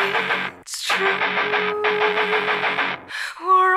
It's true. We're